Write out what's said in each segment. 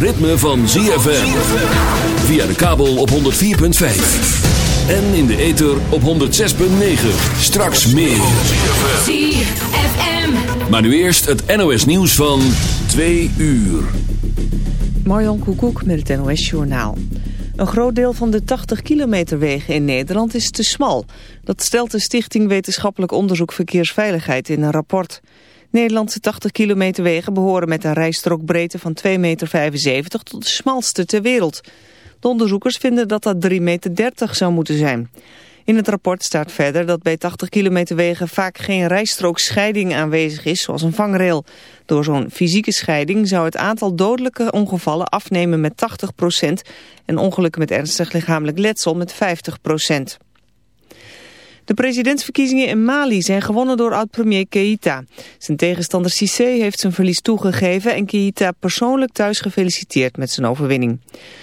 ritme van ZFM. Via de kabel op 104.5. En in de ether op 106.9. Straks meer. ZFM. Maar nu eerst het NOS nieuws van 2 uur. Marjan Koekoek met het NOS Journaal. Een groot deel van de 80 kilometer wegen in Nederland is te smal. Dat stelt de Stichting Wetenschappelijk Onderzoek Verkeersveiligheid in een rapport. Nederlandse 80 kilometer wegen behoren met een rijstrookbreedte van 2,75 meter tot de smalste ter wereld. De onderzoekers vinden dat dat 3,30 meter zou moeten zijn. In het rapport staat verder dat bij 80 kilometer wegen vaak geen rijstrookscheiding aanwezig is, zoals een vangrail. Door zo'n fysieke scheiding zou het aantal dodelijke ongevallen afnemen met 80% en ongelukken met ernstig lichamelijk letsel met 50 de presidentsverkiezingen in Mali zijn gewonnen door oud-premier Keïta. Zijn tegenstander Cissé heeft zijn verlies toegegeven en Keïta persoonlijk thuis gefeliciteerd met zijn overwinning.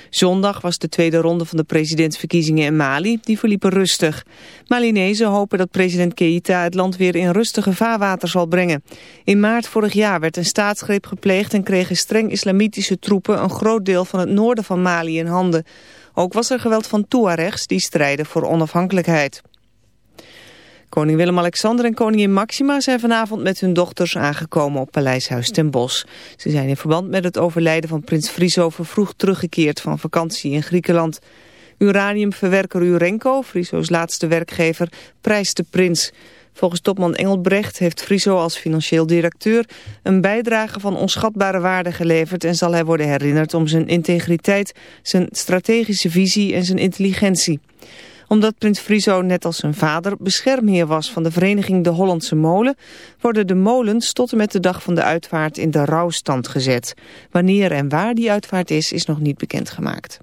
Zondag was de tweede ronde van de presidentsverkiezingen in Mali. Die verliepen rustig. Malinezen hopen dat president Keïta het land weer in rustige vaarwater zal brengen. In maart vorig jaar werd een staatsgreep gepleegd en kregen streng islamitische troepen een groot deel van het noorden van Mali in handen. Ook was er geweld van Tuaregs die strijden voor onafhankelijkheid. Koning Willem-Alexander en koningin Maxima zijn vanavond met hun dochters aangekomen op Paleishuis ten Bosch. Ze zijn in verband met het overlijden van prins Friso vervroegd teruggekeerd van vakantie in Griekenland. Uraniumverwerker Urenco, Friso's laatste werkgever, prijst de prins. Volgens topman Engelbrecht heeft Friso als financieel directeur een bijdrage van onschatbare waarde geleverd en zal hij worden herinnerd om zijn integriteit, zijn strategische visie en zijn intelligentie omdat prins Friso net als zijn vader beschermheer was van de vereniging De Hollandse Molen, worden de molens tot en met de dag van de uitvaart in de rouwstand gezet. Wanneer en waar die uitvaart is, is nog niet bekendgemaakt.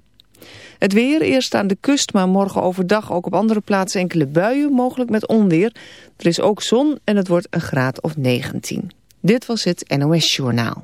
Het weer, eerst aan de kust, maar morgen overdag ook op andere plaatsen enkele buien, mogelijk met onweer. Er is ook zon en het wordt een graad of 19. Dit was het NOS Journaal.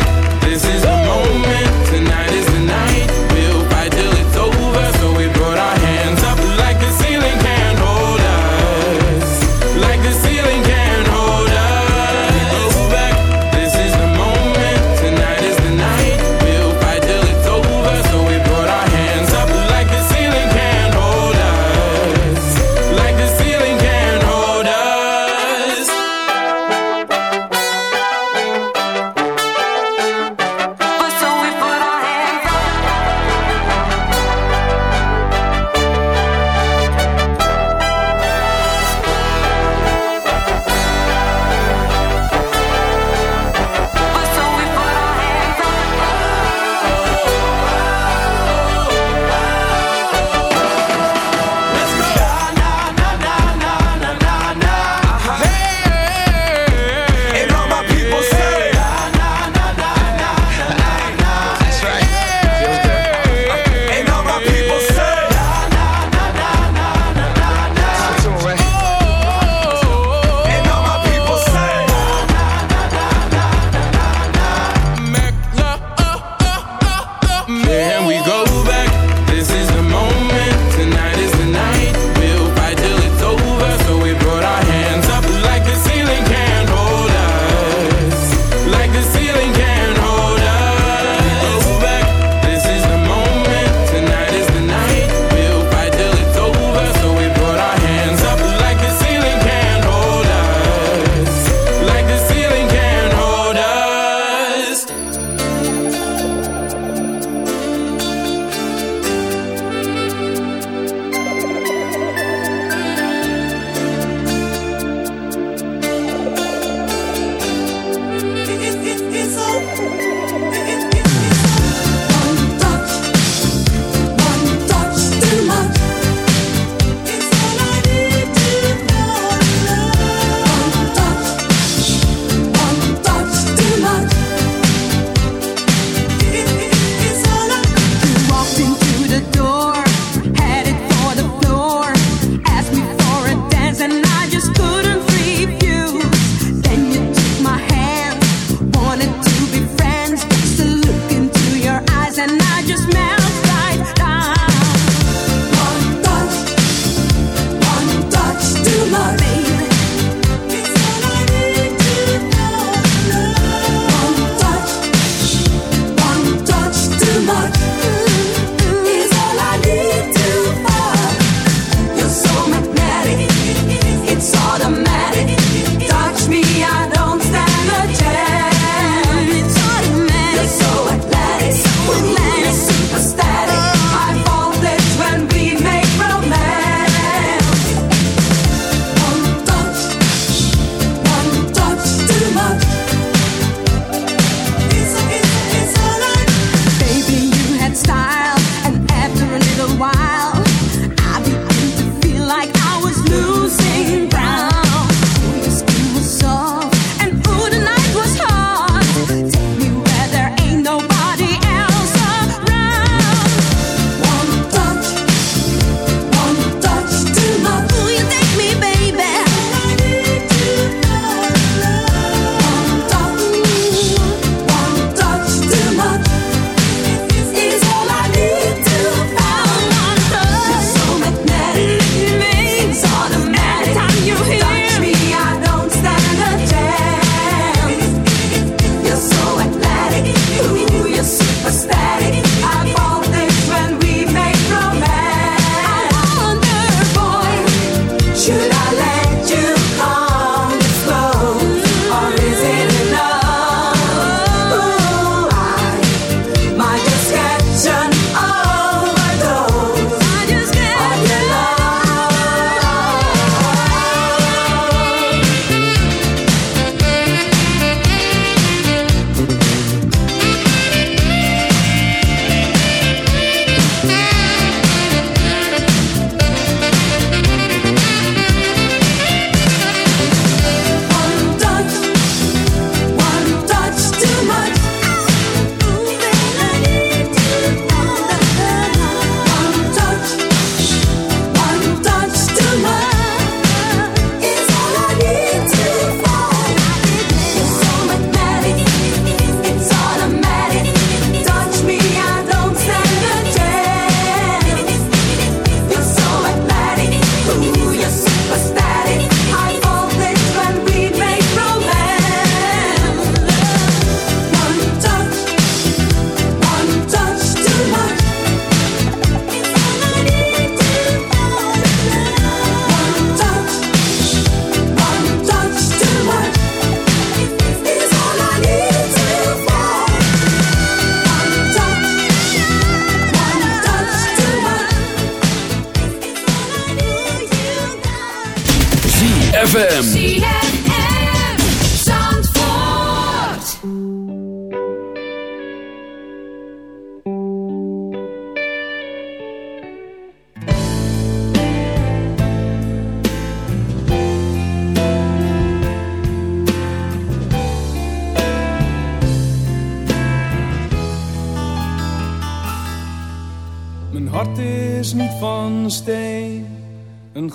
ZFM.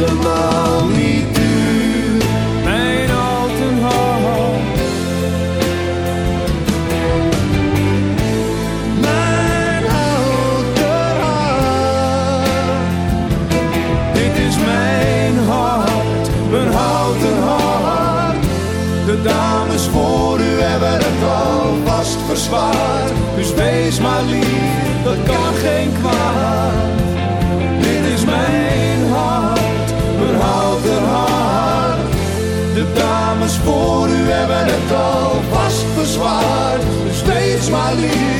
dus helemaal voor u hebben het alvast verzwaard. Dus wees maar lief,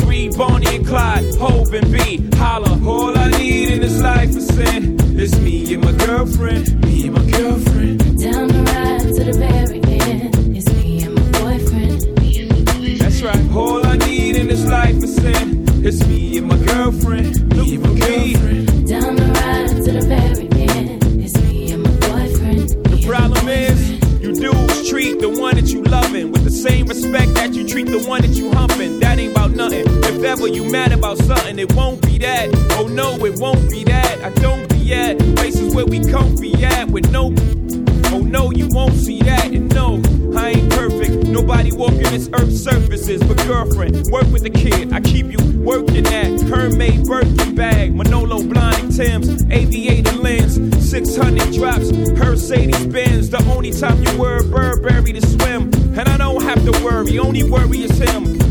03, Bonnie and Clyde, Hov and B. Holla, all I need in this life is sin. It's me and my girlfriend, me and my girlfriend. Down the ride to the very end. It's me and my boyfriend. Me and my boyfriend. That's right. All I need in this life is sin. It's me and my girlfriend. Me and my girlfriend. Down the ride to the very end. It's me and my boyfriend. The problem is, you dudes treat the one that you loving with the same respect that you treat the one that you humping. That ain't about nothing. If ever you mad about something, it won't be that. Oh no, it won't be that. I don't be at places where we comfy at with no. Oh no, you won't see that. And no, I ain't perfect. Nobody walking this earth's surfaces. But girlfriend, work with the kid. I keep you working at Hermès Birkin bag, Manolo Blahnik Tim's, aviator lens, 600 drops, Mercedes Benz. The only time you wear Burberry to swim. And I don't have to worry, only worry is him.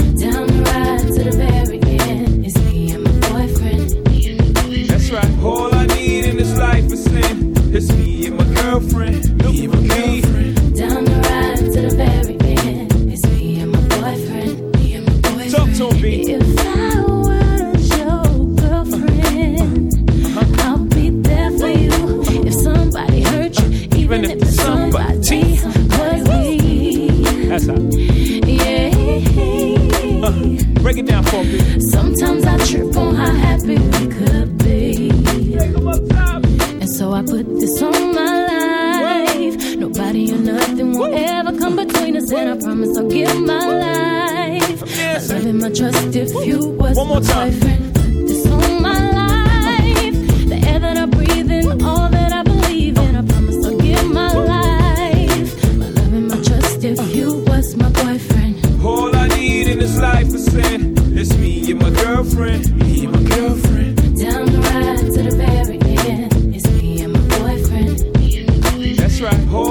Right.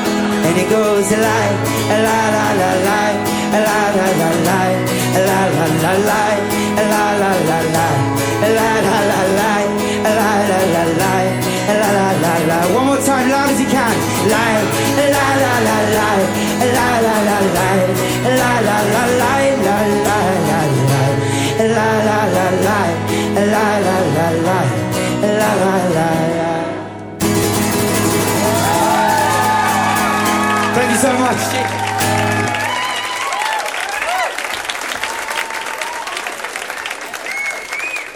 And it goes a la la la la, la la la la, la la la la, la la la la, la la la la, la la la la, la la la la. One more time, loud as you can. Lie, a la la la la, a la la la la, a la la la la, la la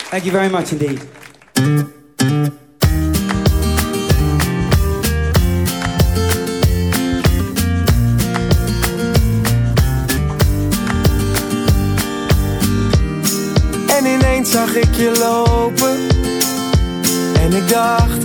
Thank you very much indeed. En ineens zag ik je lopen En ik dacht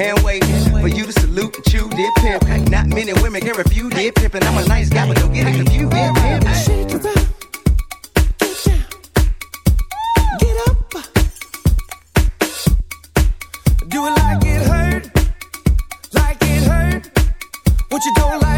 hand waving for you to salute and chew, dip pimp. Not many women can refuse, did pimp. And I'm a nice guy, but don't get it confused, did pimp. Shake it up. Do it like it hurt, like it hurt. What you don't like.